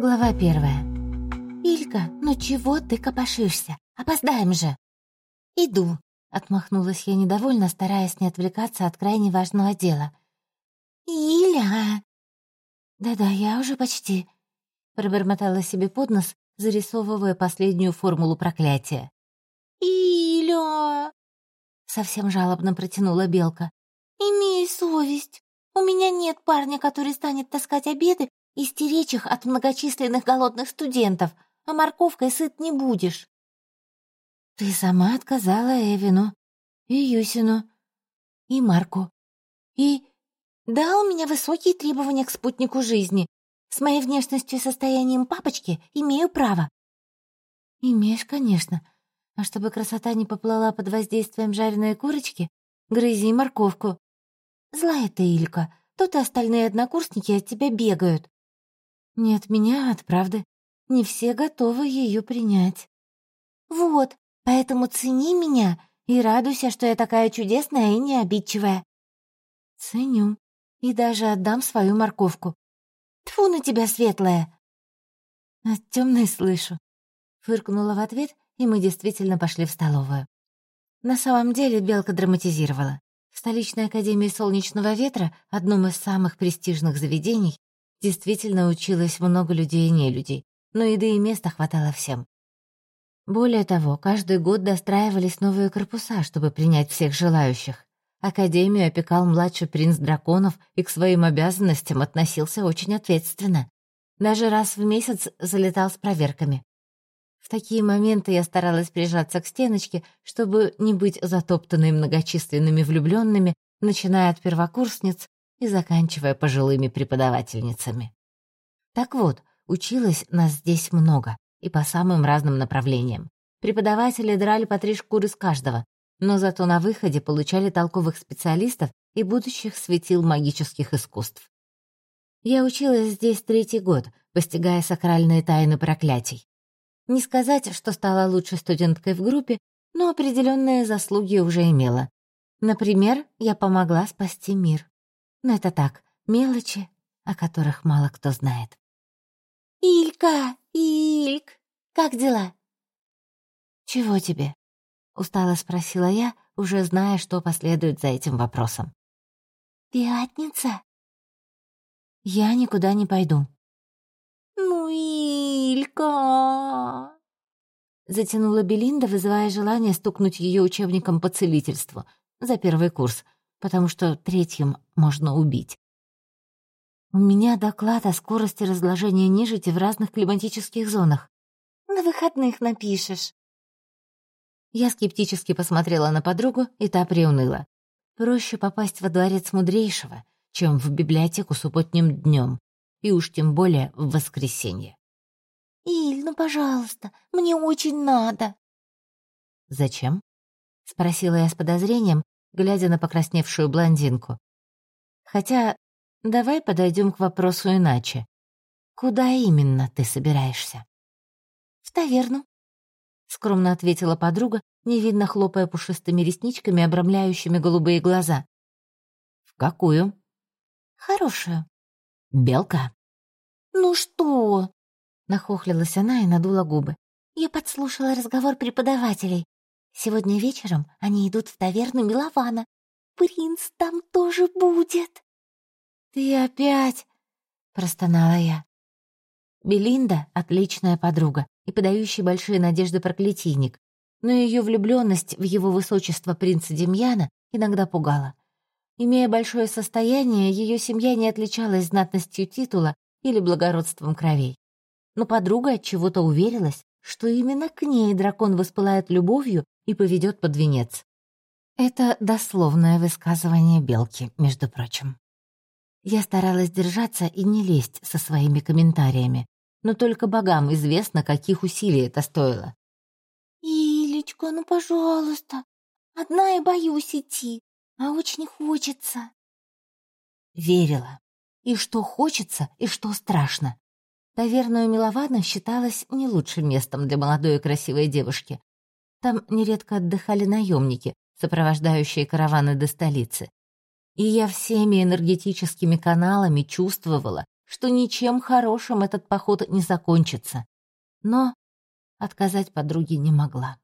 Глава первая. «Илька, ну чего ты копошишься? Опоздаем же!» «Иду», — отмахнулась я недовольно, стараясь не отвлекаться от крайне важного дела. «Иля!» «Да-да, я уже почти», — пробормотала себе под нос, зарисовывая последнюю формулу проклятия. «Иля!» — совсем жалобно протянула Белка. «Имей совесть. У меня нет парня, который станет таскать обеды и стеречь их от многочисленных голодных студентов, а морковкой сыт не будешь». «Ты сама отказала Эвину, и Юсину, и Марку, и...» «Да, у меня высокие требования к спутнику жизни. С моей внешностью и состоянием папочки имею право». «Имеешь, конечно. А чтобы красота не поплыла под воздействием жареной курочки, грызи морковку. Злая ты, Илька, тут и остальные однокурсники от тебя бегают. Не от меня, а от правды. Не все готовы ее принять. Вот, поэтому цени меня и радуйся, что я такая чудесная и необидчивая. Ценю. И даже отдам свою морковку. Тфу на тебя, светлая. От темной слышу. Фыркнула в ответ, и мы действительно пошли в столовую. На самом деле Белка драматизировала. В столичной академии солнечного ветра, одном из самых престижных заведений, Действительно училось много людей и нелюдей, но еды и места хватало всем. Более того, каждый год достраивались новые корпуса, чтобы принять всех желающих. Академию опекал младший принц драконов и к своим обязанностям относился очень ответственно. Даже раз в месяц залетал с проверками. В такие моменты я старалась прижаться к стеночке, чтобы не быть затоптанной многочисленными влюбленными, начиная от первокурсниц и заканчивая пожилыми преподавательницами. Так вот, училось нас здесь много, и по самым разным направлениям. Преподаватели драли по три шкуры с каждого, но зато на выходе получали толковых специалистов и будущих светил магических искусств. Я училась здесь третий год, постигая сакральные тайны проклятий. Не сказать, что стала лучшей студенткой в группе, но определенные заслуги уже имела. Например, я помогла спасти мир. Но это так, мелочи, о которых мало кто знает. «Илька! Ильк! Как дела?» «Чего тебе?» — устало спросила я, уже зная, что последует за этим вопросом. «Пятница?» «Я никуда не пойду». «Ну, Илька!» Затянула Белинда, вызывая желание стукнуть ее учебником по целительству за первый курс — потому что третьим можно убить. У меня доклад о скорости разложения нежити в разных климатических зонах. На выходных напишешь. Я скептически посмотрела на подругу, и та приуныла. Проще попасть во дворец мудрейшего, чем в библиотеку субботним днем, и уж тем более в воскресенье. «Иль, ну, пожалуйста, мне очень надо». «Зачем?» — спросила я с подозрением, глядя на покрасневшую блондинку. «Хотя давай подойдем к вопросу иначе. Куда именно ты собираешься?» «В таверну», — скромно ответила подруга, невидно хлопая пушистыми ресничками, обрамляющими голубые глаза. «В какую?» «Хорошую». «Белка?» «Ну что?» — нахохлилась она и надула губы. «Я подслушала разговор преподавателей. Сегодня вечером они идут в таверну Милована. Принц там тоже будет. «Ты опять?» — простонала я. Белинда — отличная подруга и подающий большие надежды проклятийник, но ее влюбленность в его высочество принца Демьяна иногда пугала. Имея большое состояние, ее семья не отличалась знатностью титула или благородством кровей. Но подруга от чего-то уверилась, что именно к ней дракон воспылает любовью и поведет под венец. Это дословное высказывание Белки, между прочим. Я старалась держаться и не лезть со своими комментариями, но только богам известно, каких усилий это стоило. «Илечка, ну, пожалуйста, одна я боюсь идти, а очень хочется». Верила. И что хочется, и что страшно. Таверна у Милована считалась не лучшим местом для молодой и красивой девушки, там нередко отдыхали наемники, сопровождающие караваны до столицы. И я всеми энергетическими каналами чувствовала, что ничем хорошим этот поход не закончится. Но отказать подруге не могла.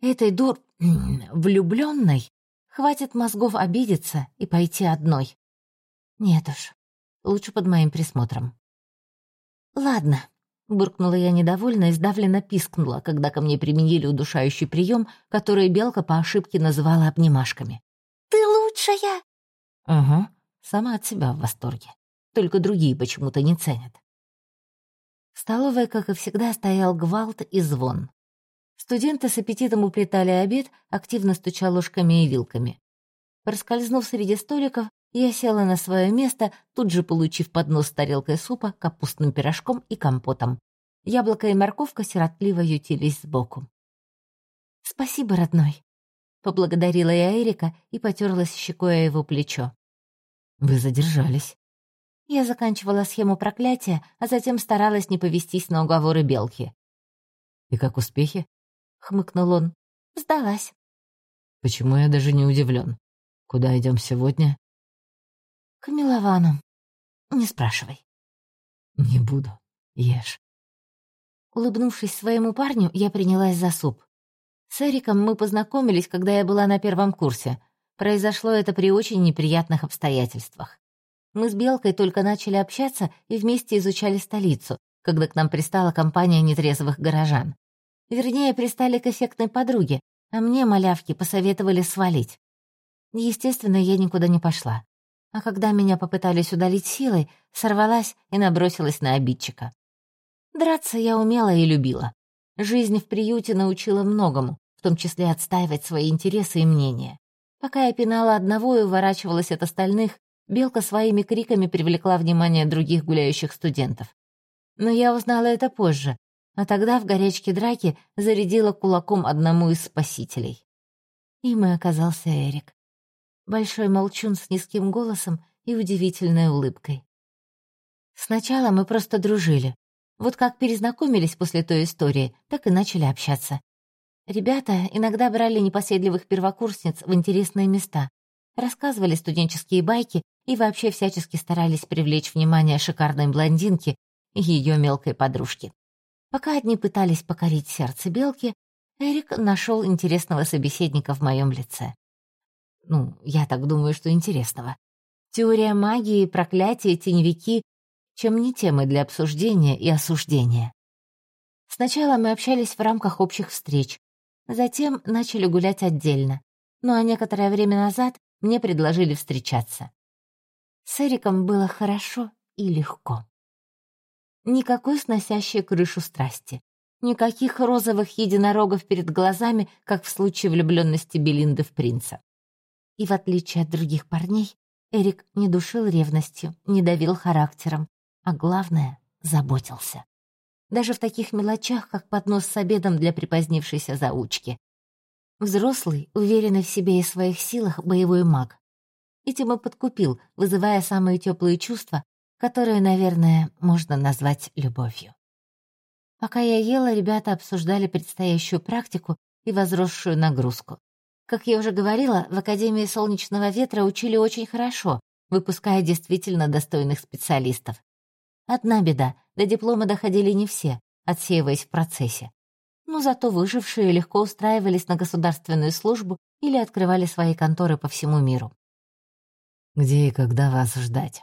Этой дур... влюбленной хватит мозгов обидеться и пойти одной. Нет уж, лучше под моим присмотром. «Ладно», — буркнула я недовольно и сдавленно пискнула, когда ко мне применили удушающий прием, который Белка по ошибке называла обнимашками. «Ты лучшая!» «Угу, сама от себя в восторге. Только другие почему-то не ценят». В столовой, как и всегда, стоял гвалт и звон. Студенты с аппетитом уплетали обед, активно стуча ложками и вилками. Проскользнув среди столиков, я села на свое место, тут же получив поднос с тарелкой супа, капустным пирожком и компотом. Яблоко и морковка сиротливо ютились сбоку. «Спасибо, родной», — поблагодарила я Эрика и потерлась щекой о его плечо. «Вы задержались». Я заканчивала схему проклятия, а затем старалась не повестись на уговоры Белки. «И как успехи?» — хмыкнул он. «Сдалась». «Почему я даже не удивлен? Куда идем сегодня?» «К Миловану. Не спрашивай». «Не буду. Ешь». Улыбнувшись своему парню, я принялась за суп. С Эриком мы познакомились, когда я была на первом курсе. Произошло это при очень неприятных обстоятельствах. Мы с Белкой только начали общаться и вместе изучали столицу, когда к нам пристала компания нетрезвых горожан. Вернее, пристали к эффектной подруге, а мне, малявки, посоветовали свалить. Естественно, я никуда не пошла а когда меня попытались удалить силой, сорвалась и набросилась на обидчика. Драться я умела и любила. Жизнь в приюте научила многому, в том числе отстаивать свои интересы и мнения. Пока я пинала одного и уворачивалась от остальных, Белка своими криками привлекла внимание других гуляющих студентов. Но я узнала это позже, а тогда в горячке драки зарядила кулаком одному из спасителей. Им и оказался Эрик. Большой молчун с низким голосом и удивительной улыбкой. Сначала мы просто дружили. Вот как перезнакомились после той истории, так и начали общаться. Ребята иногда брали непоседливых первокурсниц в интересные места, рассказывали студенческие байки и вообще всячески старались привлечь внимание шикарной блондинки и ее мелкой подружки. Пока одни пытались покорить сердце белки, Эрик нашел интересного собеседника в моем лице. Ну, я так думаю, что интересного. Теория магии, проклятия, теневики — чем не темы для обсуждения и осуждения. Сначала мы общались в рамках общих встреч, затем начали гулять отдельно, ну а некоторое время назад мне предложили встречаться. С Эриком было хорошо и легко. Никакой сносящей крышу страсти, никаких розовых единорогов перед глазами, как в случае влюбленности Белинды в принца. И в отличие от других парней, Эрик не душил ревностью, не давил характером, а главное — заботился. Даже в таких мелочах, как поднос с обедом для припозднившейся заучки. Взрослый, уверенный в себе и своих силах, боевой маг. Этим и подкупил, вызывая самые теплые чувства, которые, наверное, можно назвать любовью. Пока я ела, ребята обсуждали предстоящую практику и возросшую нагрузку. Как я уже говорила, в Академии Солнечного Ветра учили очень хорошо, выпуская действительно достойных специалистов. Одна беда, до диплома доходили не все, отсеиваясь в процессе. Но зато выжившие легко устраивались на государственную службу или открывали свои конторы по всему миру. «Где и когда вас ждать?»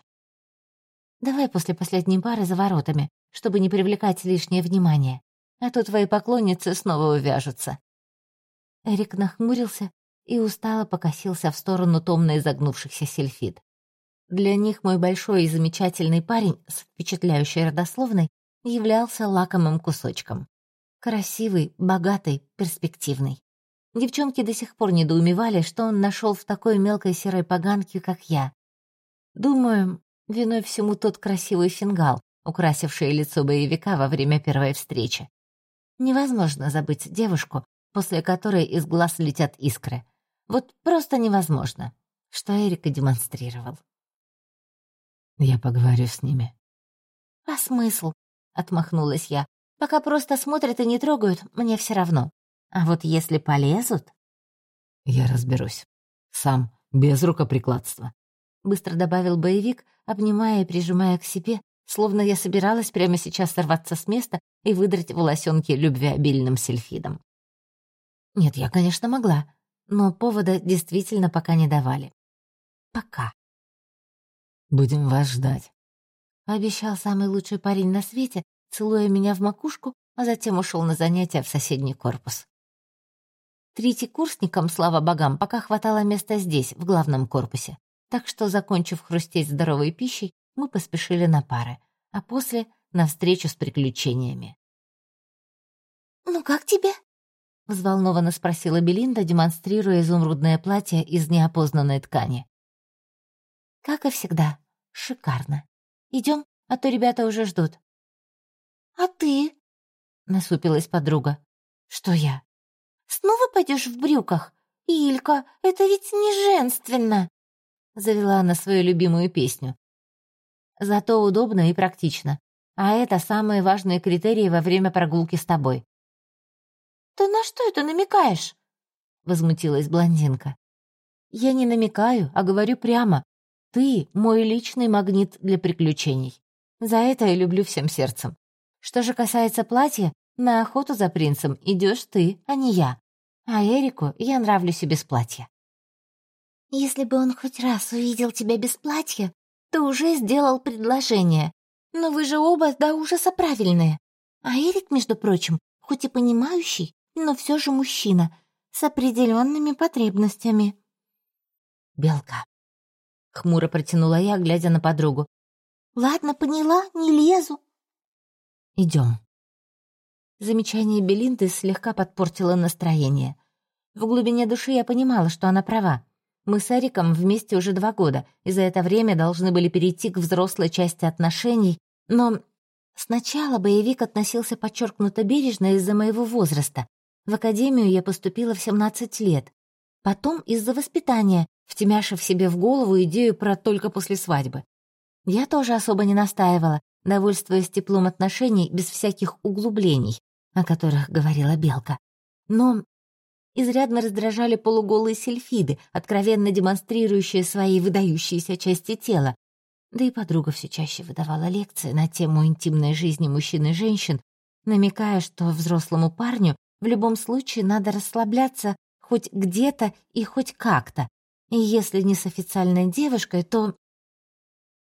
«Давай после последней пары за воротами, чтобы не привлекать лишнее внимание, а то твои поклонницы снова увяжутся». Эрик нахмурился и устало покосился в сторону томно изогнувшихся сельфид. Для них мой большой и замечательный парень с впечатляющей родословной являлся лакомым кусочком. Красивый, богатый, перспективный. Девчонки до сих пор недоумевали, что он нашел в такой мелкой серой поганке, как я. Думаю, виной всему тот красивый фингал, украсивший лицо боевика во время первой встречи. Невозможно забыть девушку, после которой из глаз летят искры — вот просто невозможно, что Эрика демонстрировал. Я поговорю с ними. «А смысл?» — отмахнулась я. «Пока просто смотрят и не трогают, мне все равно. А вот если полезут...» «Я разберусь. Сам, без рукоприкладства», — быстро добавил боевик, обнимая и прижимая к себе, словно я собиралась прямо сейчас сорваться с места и выдрать волосенки любвеобильным сельфидом. Нет, я, конечно, могла, но повода действительно пока не давали. Пока. «Будем вас ждать», — пообещал самый лучший парень на свете, целуя меня в макушку, а затем ушел на занятия в соседний корпус. Третьекурсникам, слава богам, пока хватало места здесь, в главном корпусе. Так что, закончив хрустеть здоровой пищей, мы поспешили на пары, а после — на встречу с приключениями. «Ну как тебе?» — взволнованно спросила Белинда, демонстрируя изумрудное платье из неопознанной ткани. «Как и всегда. Шикарно. Идем, а то ребята уже ждут». «А ты?» — насупилась подруга. «Что я?» Снова пойдешь в брюках? Илька, это ведь не женственно!» Завела она свою любимую песню. Зато удобно и практично. А это самые важные критерии во время прогулки с тобой. «Ты на что это намекаешь?» Возмутилась блондинка. «Я не намекаю, а говорю прямо. Ты — мой личный магнит для приключений. За это я люблю всем сердцем. Что же касается платья, на охоту за принцем идешь ты, а не я. А Эрику я нравлюсь и без платья. Если бы он хоть раз увидел тебя без платья, то уже сделал предложение. Но вы же оба до ужаса правильные. А Эрик, между прочим, хоть и понимающий, но все же мужчина, с определенными потребностями. «Белка», — хмуро протянула я, глядя на подругу. «Ладно, поняла, не лезу». «Идем». Замечание Белинды слегка подпортило настроение. В глубине души я понимала, что она права. Мы с Эриком вместе уже два года, и за это время должны были перейти к взрослой части отношений, но сначала боевик относился подчеркнуто бережно из-за моего возраста. В академию я поступила в 17 лет. Потом из-за воспитания, втемяшив себе в голову идею про только после свадьбы. Я тоже особо не настаивала, довольствуясь теплом отношений без всяких углублений, о которых говорила Белка. Но изрядно раздражали полуголые сельфиды, откровенно демонстрирующие свои выдающиеся части тела. Да и подруга все чаще выдавала лекции на тему интимной жизни мужчин и женщин, намекая, что взрослому парню в любом случае надо расслабляться хоть где-то и хоть как-то. И если не с официальной девушкой, то...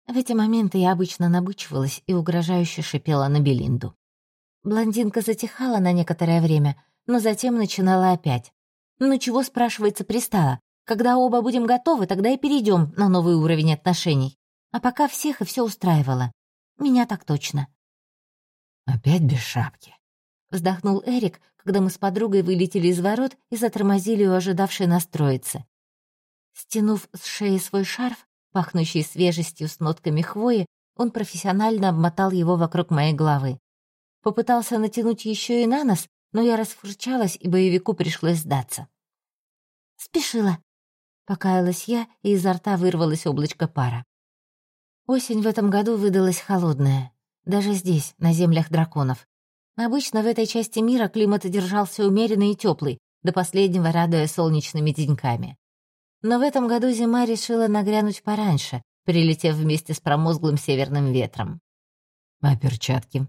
В эти моменты я обычно набычивалась и угрожающе шипела на Белинду. Блондинка затихала на некоторое время, но затем начинала опять. «Ну чего, спрашивается, пристала? Когда оба будем готовы, тогда и перейдем на новый уровень отношений. А пока всех и все устраивало. Меня так точно». «Опять без шапки», — вздохнул Эрик, когда мы с подругой вылетели из ворот и затормозили у ожидавшей нас троицы. Стянув с шеи свой шарф, пахнущий свежестью с нотками хвои, он профессионально обмотал его вокруг моей головы. Попытался натянуть еще и на нос, но я расфурчалась, и боевику пришлось сдаться. «Спешила», — покаялась я, и изо рта вырвалось облачко пара. Осень в этом году выдалась холодная. Даже здесь, на землях драконов. Обычно в этой части мира климат держался умеренный и теплый, до последнего радуя солнечными деньками. Но в этом году зима решила нагрянуть пораньше, прилетев вместе с промозглым северным ветром. А перчатки?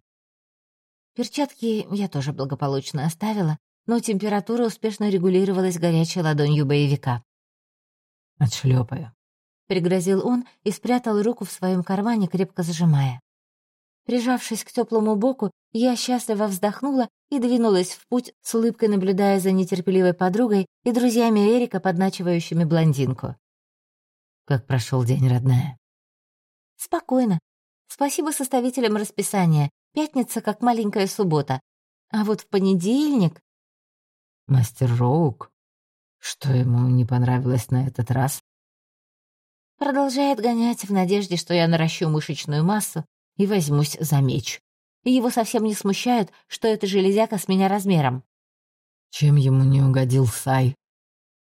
Перчатки я тоже благополучно оставила, но температура успешно регулировалась горячей ладонью боевика. «Отшлепаю», — пригрозил он и спрятал руку в своем кармане, крепко зажимая. Прижавшись к теплому боку, я счастливо вздохнула и двинулась в путь, с улыбкой наблюдая за нетерпеливой подругой и друзьями Эрика, подначивающими блондинку. «Как прошел день, родная?» «Спокойно. Спасибо составителям расписания. Пятница как маленькая суббота. А вот в понедельник... Мастер Роук? Что ему не понравилось на этот раз? Продолжает гонять в надежде, что я наращу мышечную массу и возьмусь за меч. И его совсем не смущает, что эта железяка с меня размером. Чем ему не угодил Сай?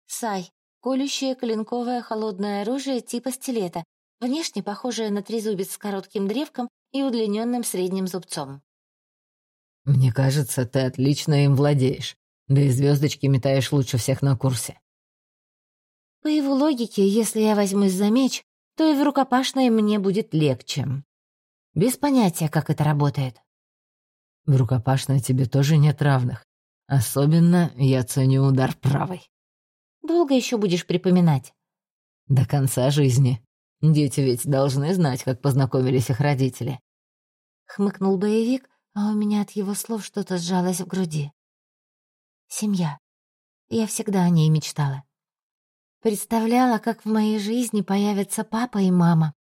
Сай. Колющее клинковое холодное оружие типа стилета, внешне похожее на трезубец с коротким древком и удлиненным средним зубцом. «Мне кажется, ты отлично им владеешь, да и звездочки метаешь лучше всех на курсе». По его логике, если я возьмусь за меч, то и в рукопашной мне будет легче. Без понятия, как это работает. В рукопашной тебе тоже нет равных. Особенно я ценю удар правой. Долго еще будешь припоминать? До конца жизни. Дети ведь должны знать, как познакомились их родители. Хмыкнул боевик, а у меня от его слов что-то сжалось в груди. Семья. Я всегда о ней мечтала. Представляла, как в моей жизни появятся папа и мама.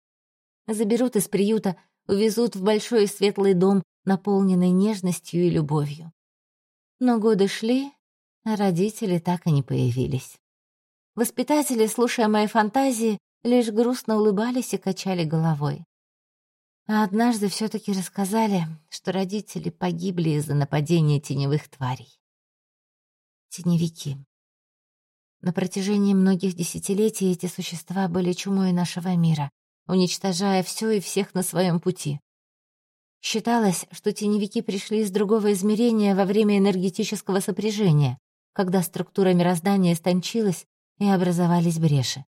Заберут из приюта, увезут в большой светлый дом, наполненный нежностью и любовью. Но годы шли, а родители так и не появились. Воспитатели, слушая мои фантазии, лишь грустно улыбались и качали головой. А однажды все таки рассказали, что родители погибли из-за нападения теневых тварей. Теневики. На протяжении многих десятилетий эти существа были чумой нашего мира, уничтожая все и всех на своем пути. Считалось, что теневики пришли из другого измерения во время энергетического сопряжения, когда структура мироздания истончилась и образовались бреши.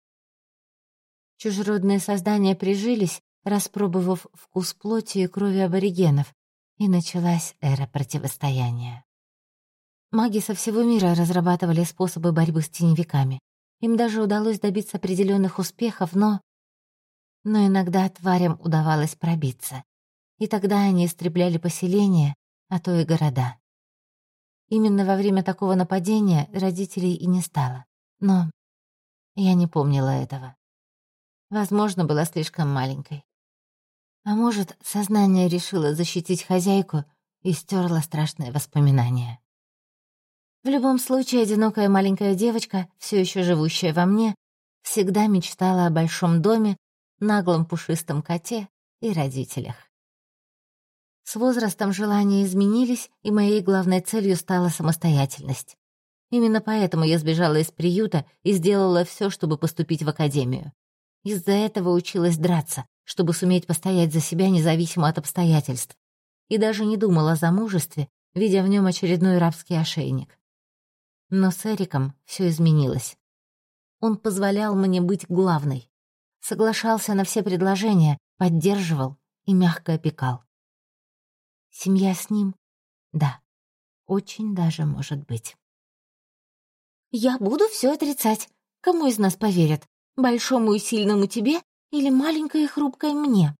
Чужеродные создания прижились, распробовав вкус плоти и крови аборигенов, и началась эра противостояния. Маги со всего мира разрабатывали способы борьбы с теневиками. Им даже удалось добиться определенных успехов, но... Но иногда тварям удавалось пробиться. И тогда они истребляли поселения, а то и города. Именно во время такого нападения родителей и не стало. Но я не помнила этого. Возможно, была слишком маленькой. А может, сознание решило защитить хозяйку и стерло страшные воспоминания. В любом случае, одинокая маленькая девочка, все еще живущая во мне, всегда мечтала о большом доме, наглом пушистом коте и родителях. С возрастом желания изменились, и моей главной целью стала самостоятельность. Именно поэтому я сбежала из приюта и сделала все, чтобы поступить в академию. Из-за этого училась драться, чтобы суметь постоять за себя независимо от обстоятельств. И даже не думала о замужестве, видя в нем очередной рабский ошейник. Но с Эриком все изменилось. Он позволял мне быть главной. Соглашался на все предложения, поддерживал и мягко опекал. Семья с ним? Да, очень даже может быть. Я буду все отрицать. Кому из нас поверят? Большому и сильному тебе или маленькой и хрупкой мне?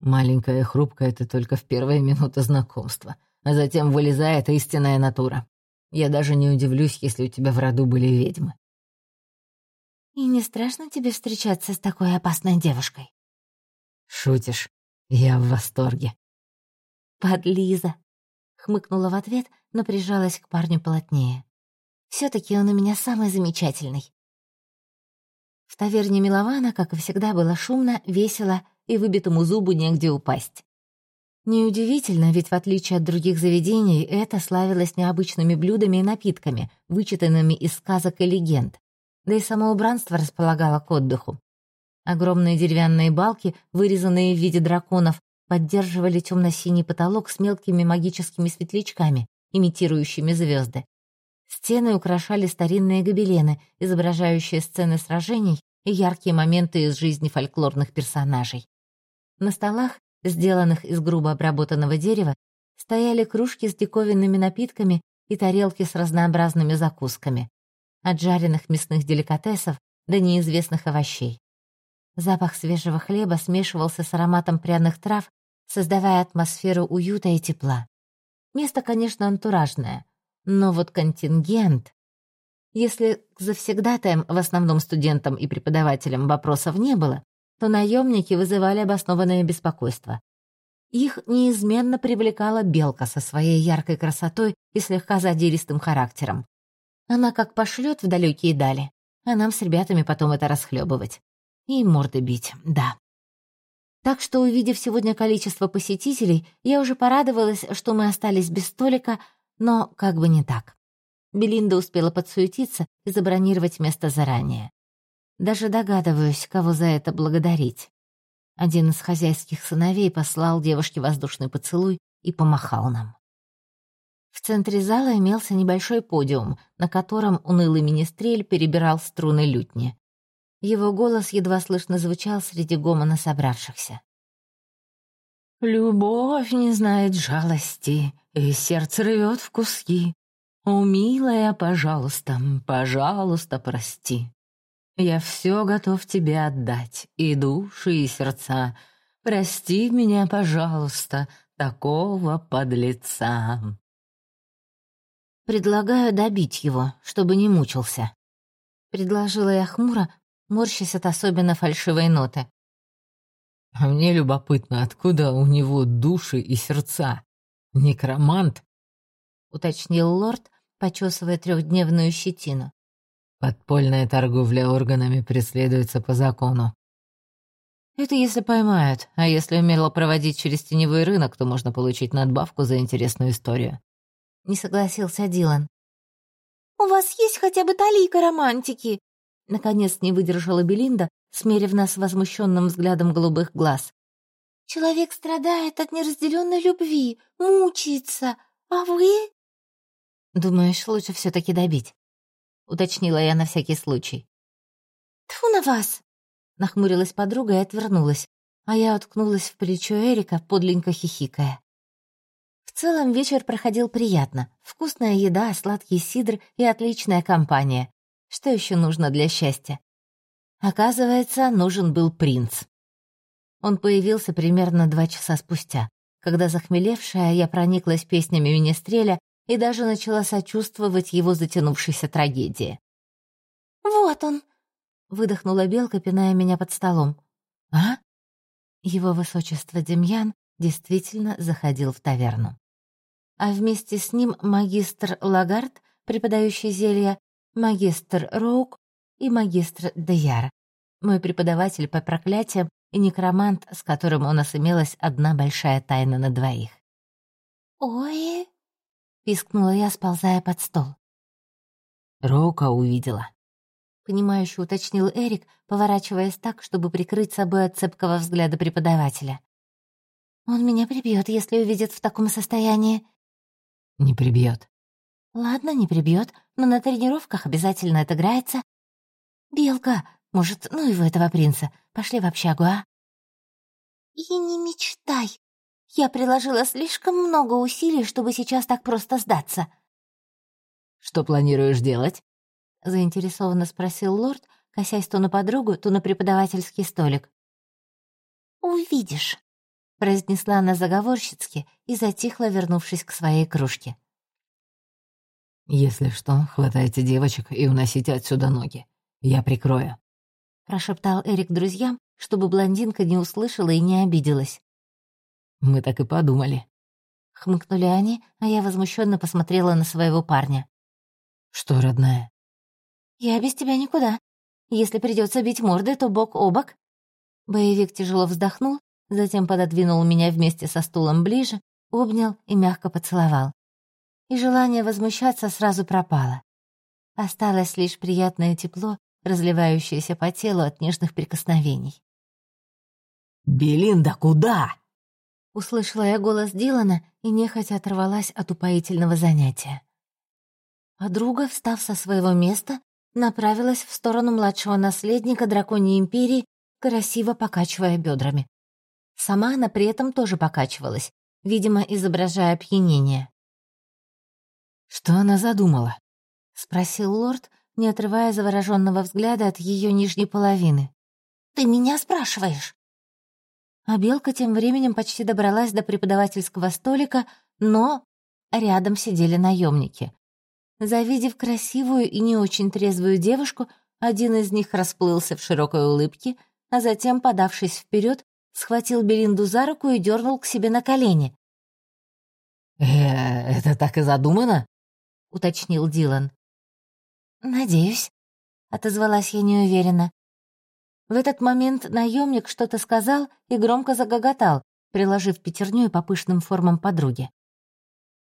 Маленькая и хрупкая — это только в первые минуты знакомства, а затем вылезает истинная натура. Я даже не удивлюсь, если у тебя в роду были ведьмы. И не страшно тебе встречаться с такой опасной девушкой? Шутишь? Я в восторге. Подлиза. Хмыкнула в ответ, но прижалась к парню плотнее. все таки он у меня самый замечательный. В таверне Милована, как и всегда, было шумно, весело и выбитому зубу негде упасть. Неудивительно, ведь в отличие от других заведений, это славилось необычными блюдами и напитками, вычитанными из сказок и легенд. Да и само убранство располагало к отдыху. Огромные деревянные балки, вырезанные в виде драконов, поддерживали темно-синий потолок с мелкими магическими светлячками, имитирующими звезды. Стены украшали старинные гобелены, изображающие сцены сражений и яркие моменты из жизни фольклорных персонажей. На столах, сделанных из грубо обработанного дерева, стояли кружки с диковинными напитками и тарелки с разнообразными закусками, от жареных мясных деликатесов до неизвестных овощей. Запах свежего хлеба смешивался с ароматом пряных трав, создавая атмосферу уюта и тепла. Место, конечно, антуражное, но вот контингент... Если к завсегдатаям, в основном студентам и преподавателям, вопросов не было, то наемники вызывали обоснованное беспокойство. Их неизменно привлекала белка со своей яркой красотой и слегка задиристым характером. Она как пошлет в далекие дали, а нам с ребятами потом это расхлебывать. И морды бить, да. Так что, увидев сегодня количество посетителей, я уже порадовалась, что мы остались без столика, но как бы не так. Белинда успела подсуетиться и забронировать место заранее. Даже догадываюсь, кого за это благодарить. Один из хозяйских сыновей послал девушке воздушный поцелуй и помахал нам. В центре зала имелся небольшой подиум, на котором унылый министрель перебирал струны лютни. Его голос едва слышно звучал среди гомона собравшихся. «Любовь не знает жалости, и сердце рвет в куски. О, милая, пожалуйста, пожалуйста, прости. Я все готов тебе отдать, и души, и сердца. Прости меня, пожалуйста, такого подлеца». «Предлагаю добить его, чтобы не мучился», — предложила я хмуро, морщась от особенно фальшивой ноты. «А мне любопытно, откуда у него души и сердца? Некромант?» — уточнил лорд, почесывая трехдневную щетину. «Подпольная торговля органами преследуется по закону». «Это если поймают, а если умело проводить через теневой рынок, то можно получить надбавку за интересную историю не согласился Дилан. «У вас есть хотя бы талика романтики?» Наконец не выдержала Белинда, смерив нас возмущенным взглядом голубых глаз. «Человек страдает от неразделенной любви, мучается, а вы...» «Думаешь, лучше все таки добить?» — уточнила я на всякий случай. «Тьфу на вас!» — нахмурилась подруга и отвернулась, а я уткнулась в плечо Эрика, подленько хихикая. Целом вечер проходил приятно. Вкусная еда, сладкий сидр и отличная компания. Что еще нужно для счастья? Оказывается, нужен был принц. Он появился примерно два часа спустя, когда захмелевшая я прониклась песнями Министреля и даже начала сочувствовать его затянувшейся трагедии. «Вот он!» — выдохнула Белка, пиная меня под столом. «А?» Его высочество Демьян действительно заходил в таверну а вместе с ним магистр Лагард, преподающий зелья, магистр Роук и магистр Деяр, мой преподаватель по проклятиям и некромант, с которым у нас имелась одна большая тайна на двоих. «Ой!» — пискнула я, сползая под стол. Роука увидела. Понимающе уточнил Эрик, поворачиваясь так, чтобы прикрыть собой от цепкого взгляда преподавателя. «Он меня прибьет, если увидит в таком состоянии», не прибьет. Ладно, не прибьет, но на тренировках обязательно отыграется. Белка, может, ну и в этого принца. Пошли в общагу, а? И не мечтай. Я приложила слишком много усилий, чтобы сейчас так просто сдаться. Что планируешь делать? Заинтересованно спросил лорд, косясь то на подругу, то на преподавательский столик. «Увидишь», произнесла она заговорщицки и затихла, вернувшись к своей кружке. «Если что, хватайте девочек и уносите отсюда ноги. Я прикрою», — прошептал Эрик друзьям, чтобы блондинка не услышала и не обиделась. «Мы так и подумали». Хмыкнули они, а я возмущенно посмотрела на своего парня. «Что, родная?» «Я без тебя никуда. Если придется бить морды, то бок о бок». Боевик тяжело вздохнул затем пододвинул меня вместе со стулом ближе, обнял и мягко поцеловал. И желание возмущаться сразу пропало. Осталось лишь приятное тепло, разливающееся по телу от нежных прикосновений. «Белинда, куда?» Услышала я голос Дилана и нехотя оторвалась от упоительного занятия. Подруга, встав со своего места, направилась в сторону младшего наследника драконьей империи, красиво покачивая бедрами. Сама она при этом тоже покачивалась, видимо, изображая опьянение. «Что она задумала?» — спросил лорд, не отрывая завороженного взгляда от ее нижней половины. «Ты меня спрашиваешь?» А Белка тем временем почти добралась до преподавательского столика, но рядом сидели наемники. Завидев красивую и не очень трезвую девушку, один из них расплылся в широкой улыбке, а затем, подавшись вперед, схватил Белинду за руку и дернул к себе на колени. «Э, это так и задумано?» — уточнил Дилан. «Надеюсь», — отозвалась я неуверенно. В этот момент наемник что-то сказал и громко загоготал, приложив пятерню по пышным формам подруги.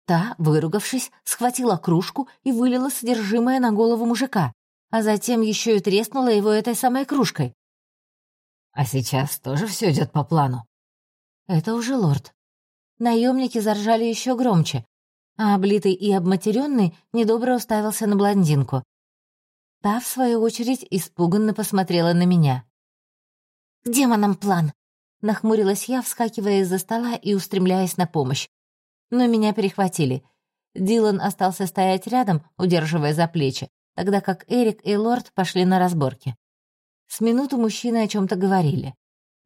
Та, выругавшись, схватила кружку и вылила содержимое на голову мужика, а затем еще и треснула его этой самой кружкой. А сейчас тоже все идет по плану. Это уже лорд. Наемники заржали еще громче, а облитый и обматеренный недобро уставился на блондинку. Та, в свою очередь, испуганно посмотрела на меня. «К демонам план!» Нахмурилась я, вскакивая из-за стола и устремляясь на помощь. Но меня перехватили. Дилан остался стоять рядом, удерживая за плечи, тогда как Эрик и Лорд пошли на разборки. С минуту мужчины о чем то говорили.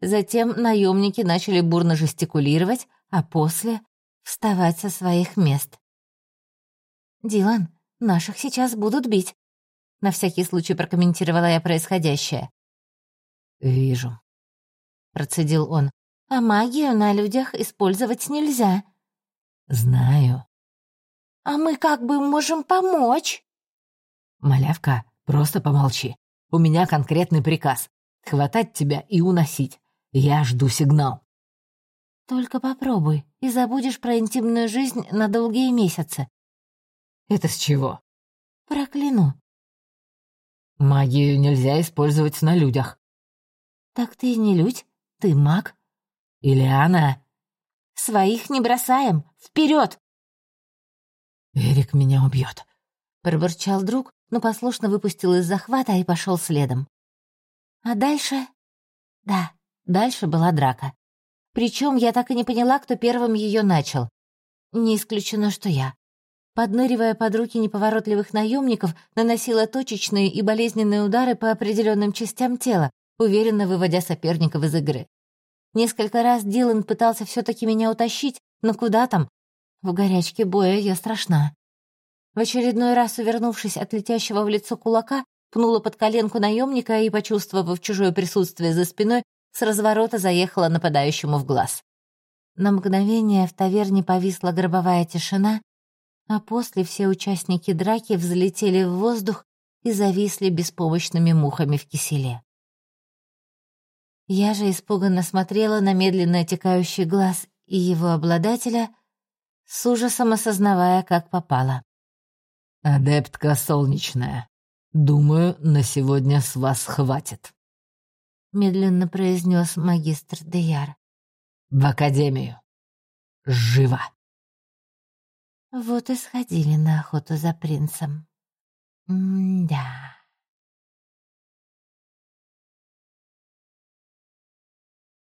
Затем наемники начали бурно жестикулировать, а после — вставать со своих мест. «Дилан, наших сейчас будут бить», — на всякий случай прокомментировала я происходящее. «Вижу», — процедил он. «А магию на людях использовать нельзя». «Знаю». «А мы как бы можем помочь?» «Малявка, просто помолчи. У меня конкретный приказ — хватать тебя и уносить. Я жду сигнал». «Только попробуй, и забудешь про интимную жизнь на долгие месяцы». «Это с чего?» «Прокляну». «Магию нельзя использовать на людях». «Так ты не людь, ты маг». «Или она?» «Своих не бросаем! Вперед! «Эрик меня убьет», — пробурчал друг, но послушно выпустил из захвата и пошел следом. А дальше... Да, дальше была драка. Причем я так и не поняла, кто первым ее начал. Не исключено, что я. Подныривая под руки неповоротливых наемников, наносила точечные и болезненные удары по определенным частям тела, уверенно выводя соперников из игры. Несколько раз Дилан пытался все-таки меня утащить, но куда там? В горячке боя я страшна. В очередной раз, увернувшись от летящего в лицо кулака, пнула под коленку наемника и, почувствовав чужое присутствие за спиной, с разворота заехала нападающему в глаз. На мгновение в таверне повисла гробовая тишина, а после все участники драки взлетели в воздух и зависли беспомощными мухами в киселе. Я же испуганно смотрела на медленно отекающий глаз и его обладателя, с ужасом осознавая, как попало. «Адептка солнечная, думаю, на сегодня с вас хватит», — медленно произнес магистр Деяр. «В академию. Живо!» Вот и сходили на охоту за принцем. М-да.